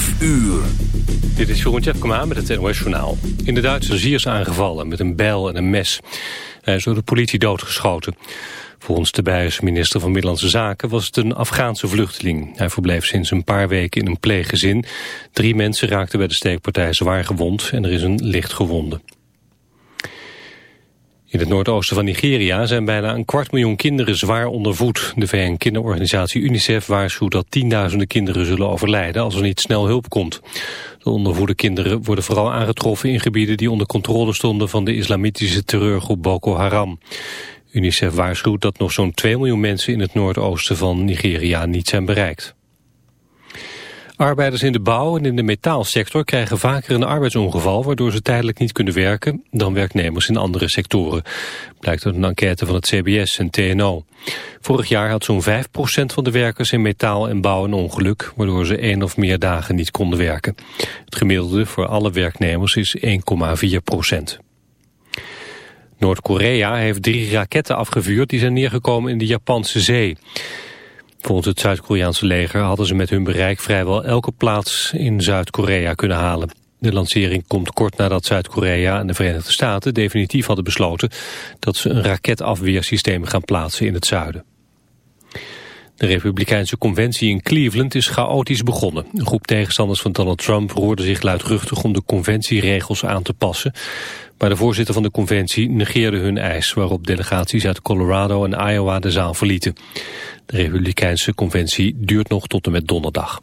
5 uur. Dit is Jeroen Tjepkema met het NOS Journaal. In de Duitse Ziers aangevallen met een bijl en een mes. Hij is door de politie doodgeschoten. Volgens de Beierse minister van Middellandse Zaken was het een Afghaanse vluchteling. Hij verbleef sinds een paar weken in een pleeggezin. Drie mensen raakten bij de steekpartij zwaar gewond en er is een licht gewonde. In het noordoosten van Nigeria zijn bijna een kwart miljoen kinderen zwaar ondervoed. De VN-kinderorganisatie UNICEF waarschuwt dat tienduizenden kinderen zullen overlijden als er niet snel hulp komt. De ondervoede kinderen worden vooral aangetroffen in gebieden die onder controle stonden van de islamitische terreurgroep Boko Haram. UNICEF waarschuwt dat nog zo'n 2 miljoen mensen in het noordoosten van Nigeria niet zijn bereikt. Arbeiders in de bouw en in de metaalsector krijgen vaker een arbeidsongeval... waardoor ze tijdelijk niet kunnen werken dan werknemers in andere sectoren. Blijkt uit een enquête van het CBS en TNO. Vorig jaar had zo'n 5% van de werkers in metaal en bouw een ongeluk... waardoor ze één of meer dagen niet konden werken. Het gemiddelde voor alle werknemers is 1,4%. Noord-Korea heeft drie raketten afgevuurd die zijn neergekomen in de Japanse zee. Volgens het Zuid-Koreaanse leger hadden ze met hun bereik vrijwel elke plaats in Zuid-Korea kunnen halen. De lancering komt kort nadat Zuid-Korea en de Verenigde Staten definitief hadden besloten dat ze een raketafweersysteem gaan plaatsen in het zuiden. De Republikeinse conventie in Cleveland is chaotisch begonnen. Een groep tegenstanders van Donald Trump roerde zich luidruchtig om de conventieregels aan te passen. Maar de voorzitter van de conventie negeerde hun eis... waarop delegaties uit Colorado en Iowa de zaal verlieten. De Republikeinse conventie duurt nog tot en met donderdag.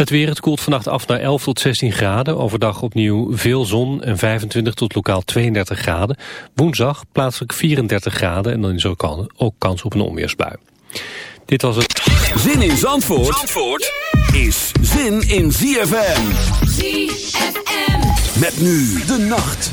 Het weer, het koelt vannacht af naar 11 tot 16 graden. Overdag opnieuw veel zon en 25 tot lokaal 32 graden. Woensdag plaatselijk 34 graden en dan is er ook kans op een onweersbui. Dit was het... Zin in Zandvoort, Zandvoort is zin in ZFM. ZFM. Met nu de nacht.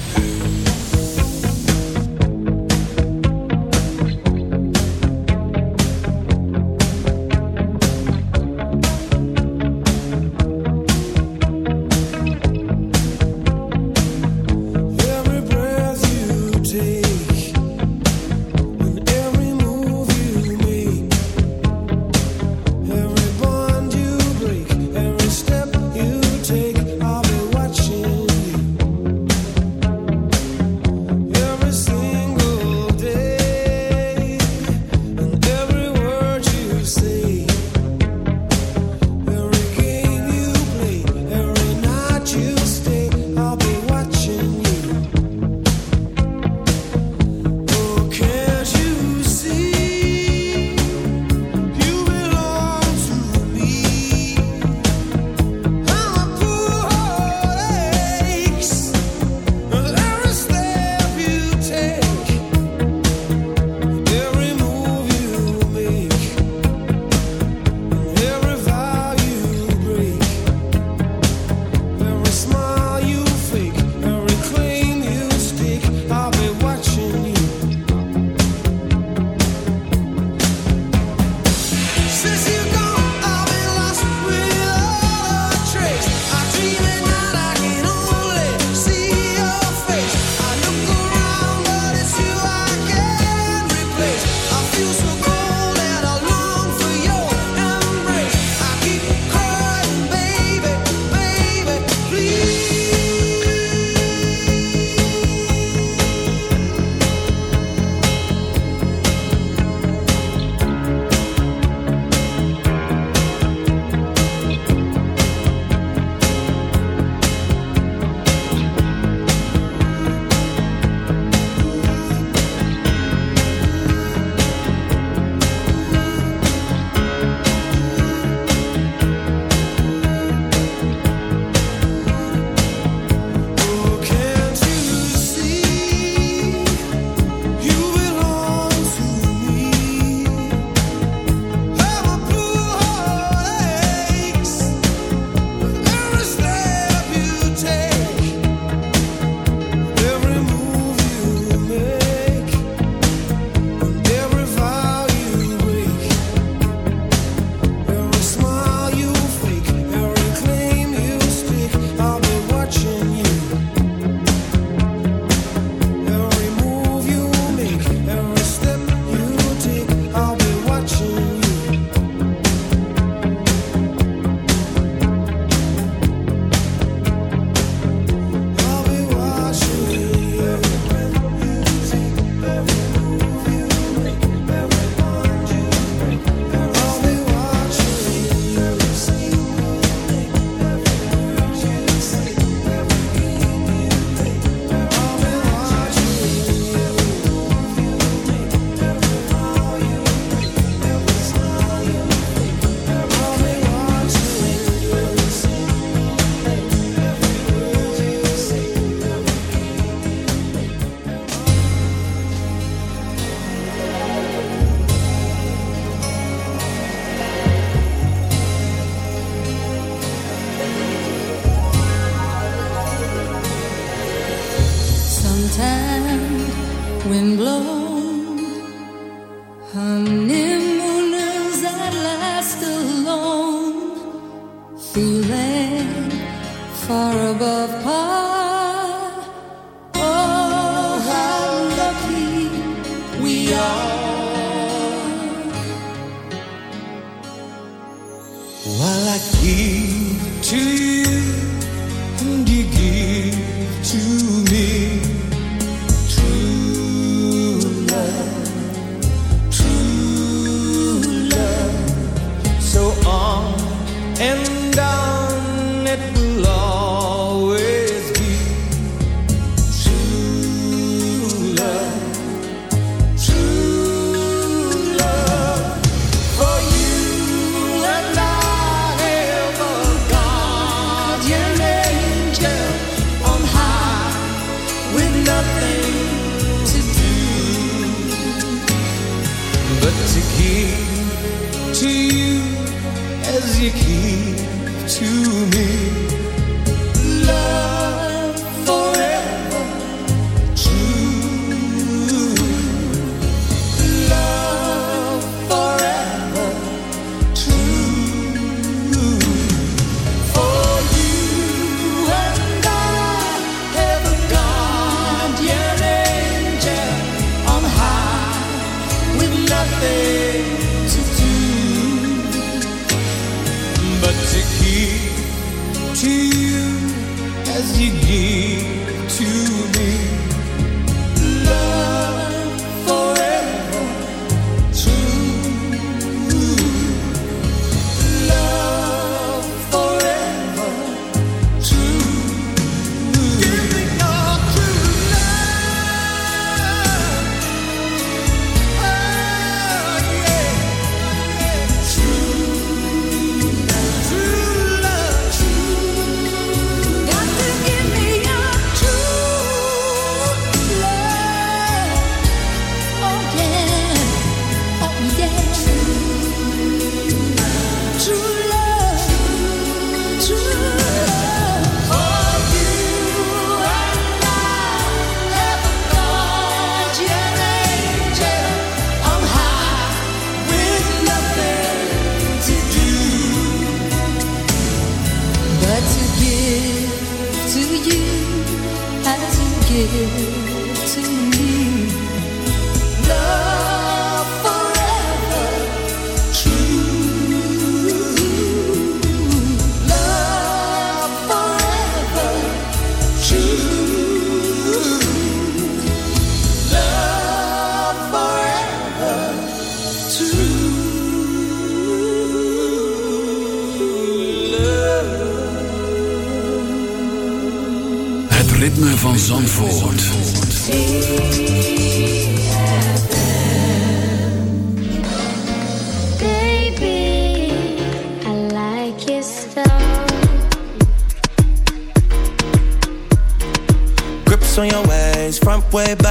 To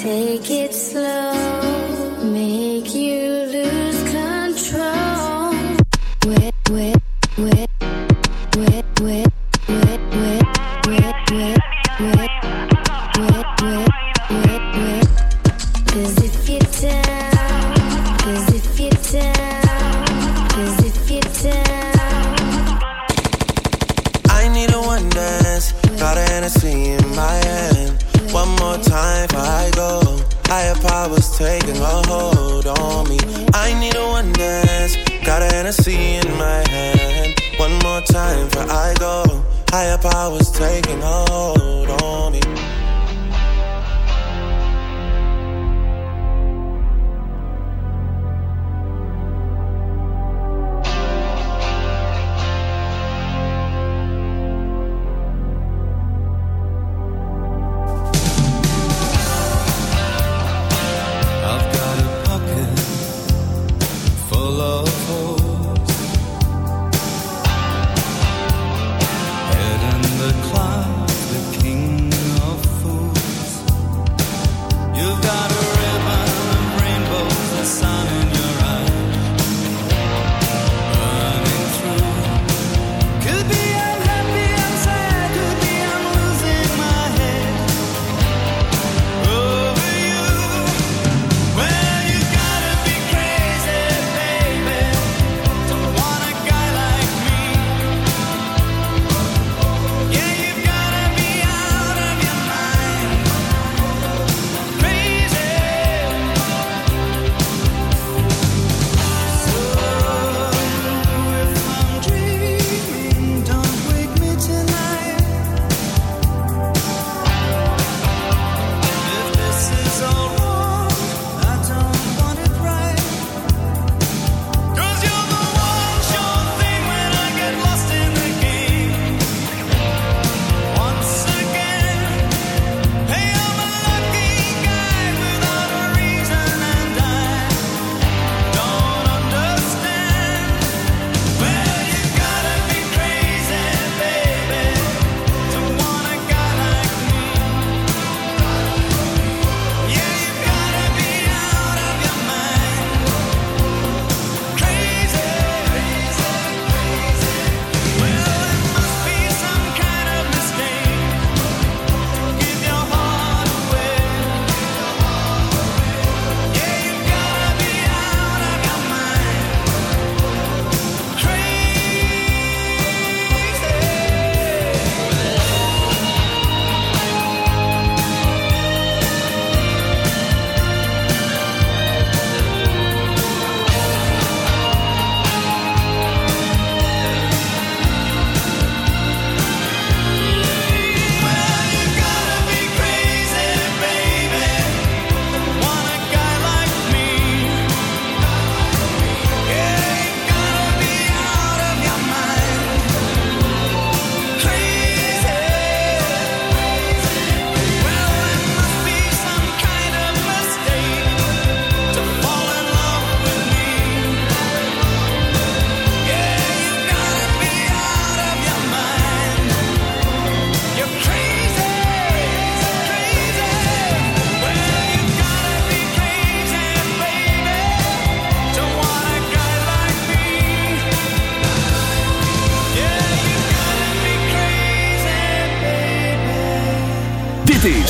Take it slow.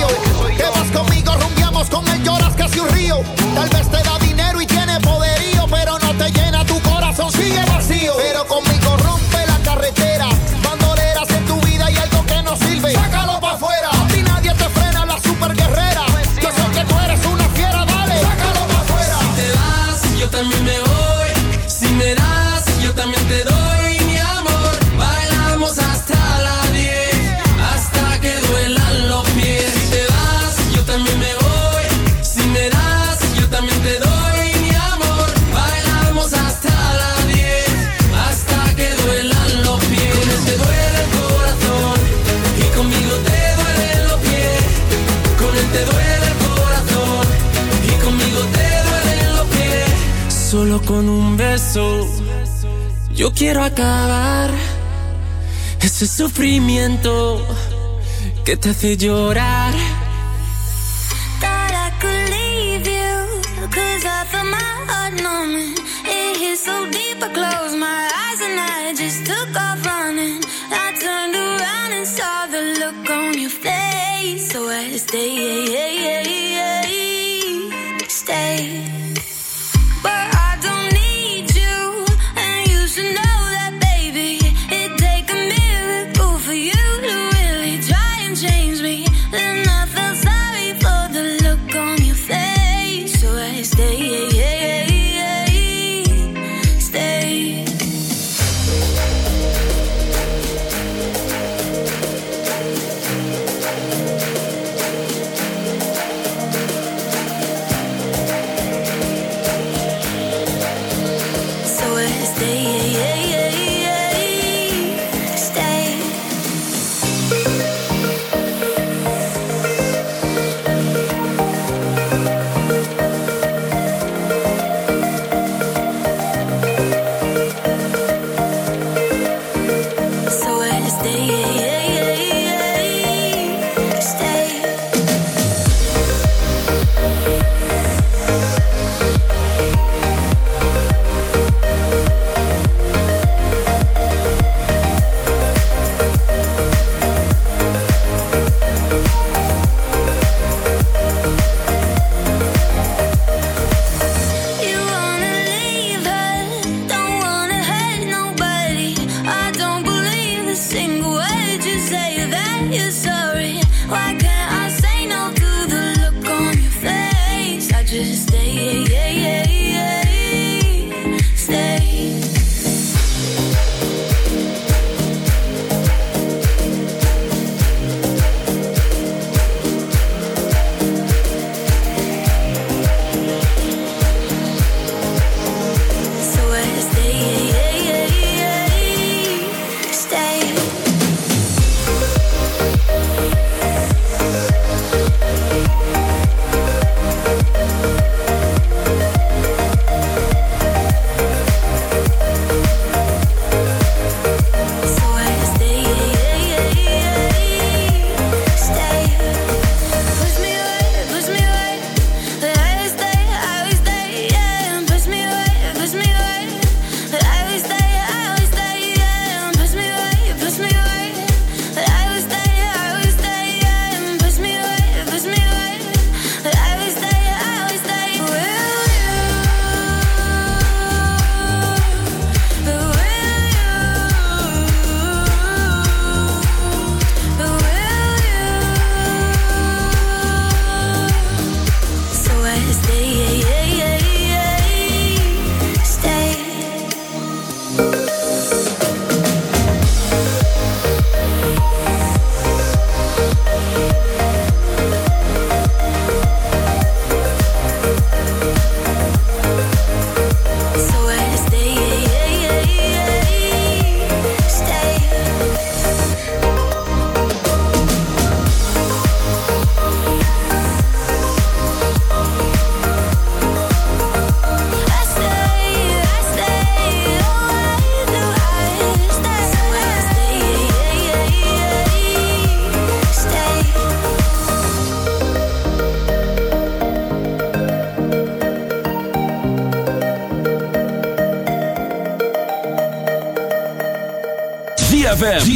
vacío. Te vas conmigo, rumbiamos con él, lloras casi un río. Tal vez te con un beso. Yo quiero acabar ese sufrimiento que te hace llorar. That I could leave you, cause I feel my heart numbing. It hit so deep, I closed my eyes and I just took off running. I turned around and saw the look on your face, so I stayed.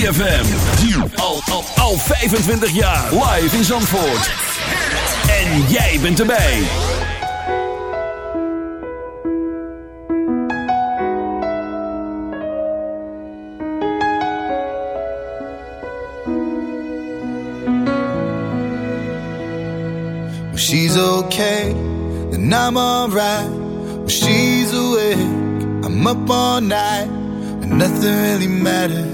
ZFM. Al, al, al 25 jaar. Live in Zandvoort. En jij bent erbij. Well, she's okay, then I'm alright. Well, she's awake, I'm up all night, and nothing really matters.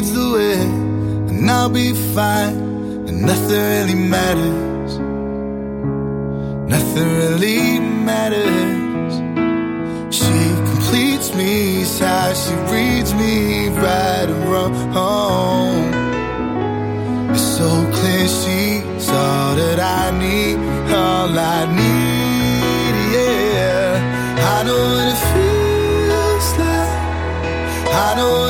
leads the way, and I'll be fine, and nothing really matters. Nothing really matters. She completes me, it's how she reads me right and wrong. It's so clear she's all that I need, all I need, yeah. I know what it feels like. I know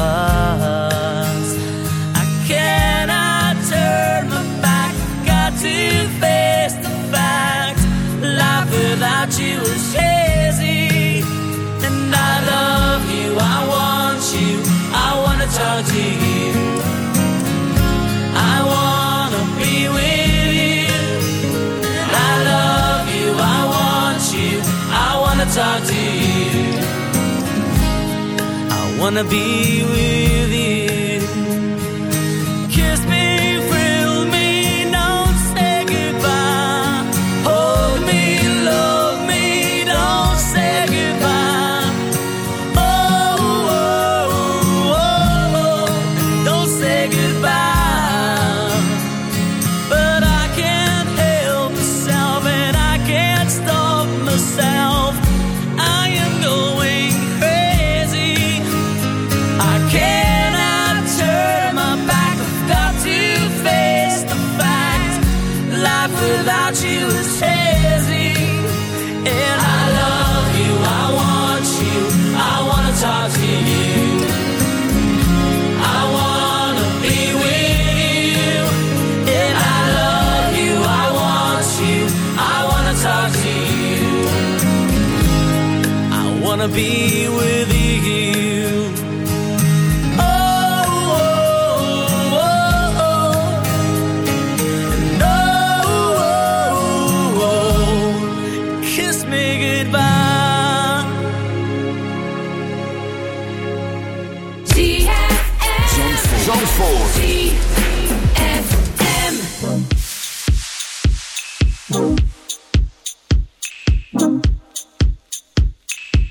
a wanna be with